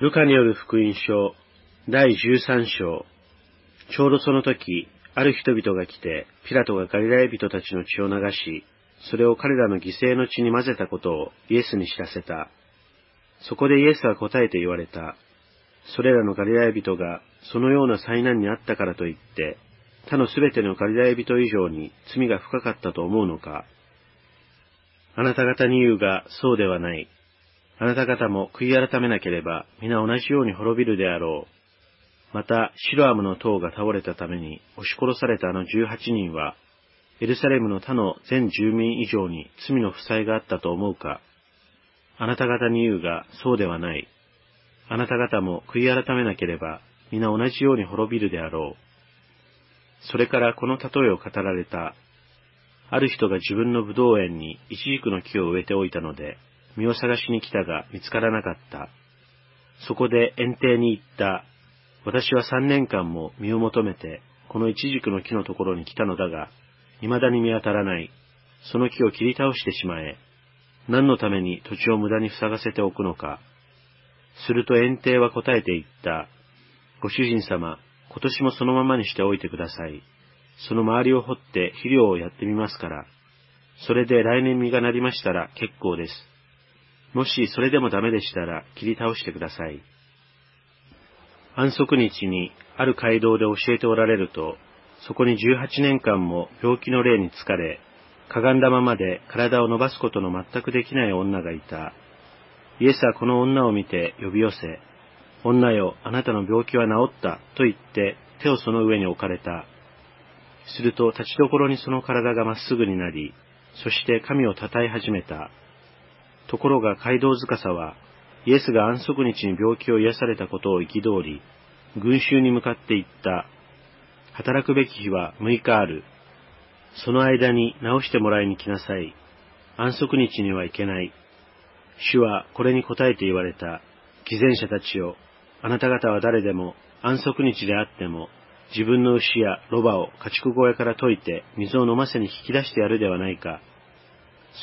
ルカによる福音書第13章ちょうどその時、ある人々が来て、ピラトがガリラヤ人たちの血を流し、それを彼らの犠牲の血に混ぜたことをイエスに知らせた。そこでイエスは答えて言われた。それらのガリラヤ人がそのような災難にあったからといって、他のすべてのガリラヤ人以上に罪が深かったと思うのか。あなた方に言うがそうではない。あなた方も悔い改めなければ皆同じように滅びるであろう。また、シロアムの塔が倒れたために押し殺されたあの18人は、エルサレムの他の全住民以上に罪の負債があったと思うかあなた方に言うが、そうではない。あなた方も悔い改めなければ、皆同じように滅びるであろう。それからこの例えを語られた。ある人が自分の葡萄園にイチジクの木を植えておいたので、実を探しに来たが見つからなかった。そこで園庭に行った。私は三年間も身を求めて、このイチジクの木のところに来たのだが、未だに見当たらない。その木を切り倒してしまえ。何のために土地を無駄に塞がせておくのか。すると園庭は答えて言った。ご主人様、今年もそのままにしておいてください。その周りを掘って肥料をやってみますから。それで来年実がなりましたら結構です。もしそれでもダメでしたら切り倒してください。安息日にある街道で教えておられると、そこに18年間も病気の霊に疲れ、かがんだままで体を伸ばすことの全くできない女がいた。イエスはこの女を見て呼び寄せ、女よ、あなたの病気は治った、と言って手をその上に置かれた。すると立ちどころにその体がまっすぐになり、そして神を称え始めた。ところが街道司はイエスが安息日に病気を癒されたことを憤り、群衆に向かって言った。働くべき日は6日ある。その間に治してもらいに来なさい。安息日には行けない。主はこれに答えて言われた。偽善者たちよ。あなた方は誰でも安息日であっても自分の牛やロバを家畜小屋から解いて水を飲ませに引き出してやるではないか。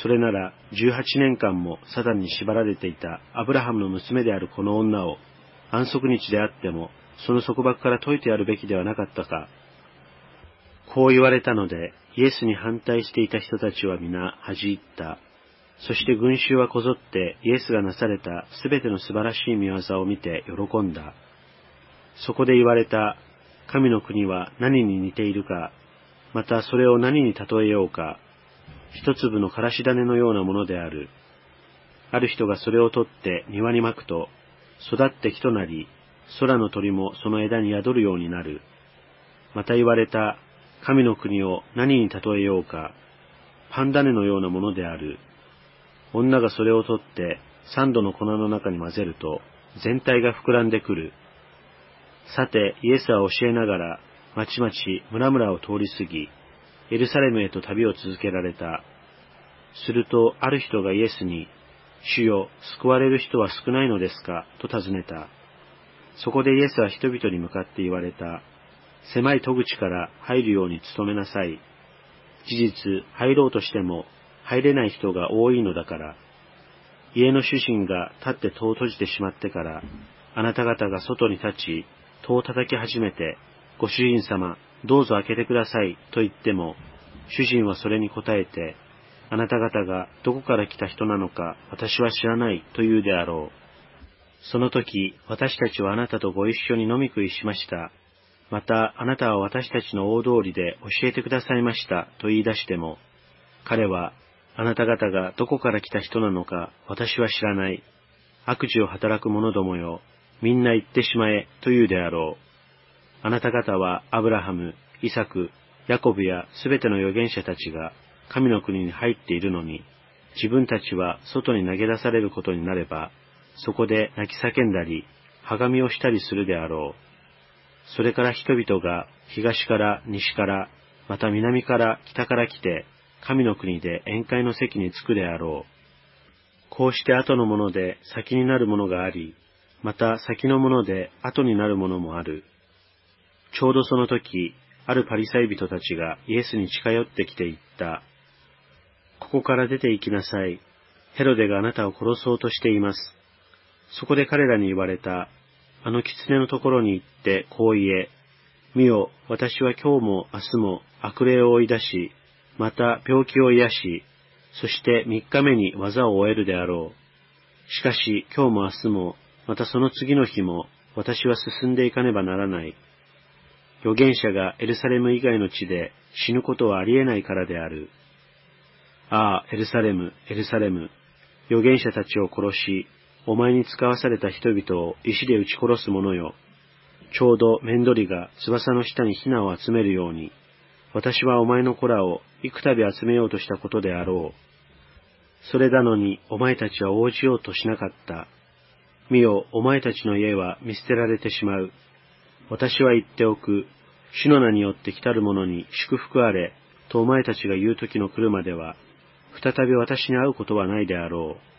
それなら18年間もサタンに縛られていたアブラハムの娘であるこの女を安息日であってもその束縛から解いてやるべきではなかったか。こう言われたのでイエスに反対していた人たちは皆恥じった。そして群衆はこぞってイエスがなされたすべての素晴らしい見業を見て喜んだ。そこで言われた神の国は何に似ているか、またそれを何に例えようか、一粒のからし種のようなものである。ある人がそれを取って庭に巻くと、育って木となり、空の鳥もその枝に宿るようになる。また言われた、神の国を何に例えようか、パン種のようなものである。女がそれを取って三度の粉の中に混ぜると、全体が膨らんでくる。さて、イエスは教えながら、まちまち村々を通り過ぎ、エルサレムへと旅を続けられた。すると、ある人がイエスに、主よ、救われる人は少ないのですか？と尋ねた。そこでイエスは人々に向かって言われた。狭い戸口から入るように努めなさい。事実、入ろうとしても入れない人が多いのだから。家の主人が立って戸を閉じてしまってから、あなた方が外に立ち、戸を叩き始めて、ご主人様、どうぞ開けてくださいと言っても、主人はそれに答えて、あなた方がどこから来た人なのか私は知らないと言うであろう。その時、私たちはあなたとご一緒に飲み食いしました。また、あなたは私たちの大通りで教えてくださいましたと言い出しても、彼は、あなた方がどこから来た人なのか私は知らない。悪事を働く者どもよ、みんな言ってしまえと言うであろう。あなた方はアブラハム、イサク、ヤコブやすべての預言者たちが神の国に入っているのに、自分たちは外に投げ出されることになれば、そこで泣き叫んだり、はがみをしたりするであろう。それから人々が東から西から、また南から北から来て、神の国で宴会の席に着くであろう。こうして後のもので先になるものがあり、また先のもので後になるものもある。ちょうどその時、あるパリサイ人たちがイエスに近寄ってきて言った。ここから出て行きなさい。ヘロデがあなたを殺そうとしています。そこで彼らに言われた。あの狐のところに行ってこう言え。見よ、私は今日も明日も悪霊を追い出し、また病気を癒し、そして三日目に技を終えるであろう。しかし今日も明日も、またその次の日も、私は進んでいかねばならない。預言者がエルサレム以外の地で死ぬことはありえないからである。ああ、エルサレム、エルサレム、預言者たちを殺し、お前に使わされた人々を石で撃ち殺す者よ。ちょうどメンドリが翼の下にヒナを集めるように、私はお前の子らを幾度集めようとしたことであろう。それなのにお前たちは応じようとしなかった。見よ、お前たちの家は見捨てられてしまう。私は言っておく。主の名によって来たる者に祝福あれ、とお前たちが言う時の来るまでは、再び私に会うことはないであろう。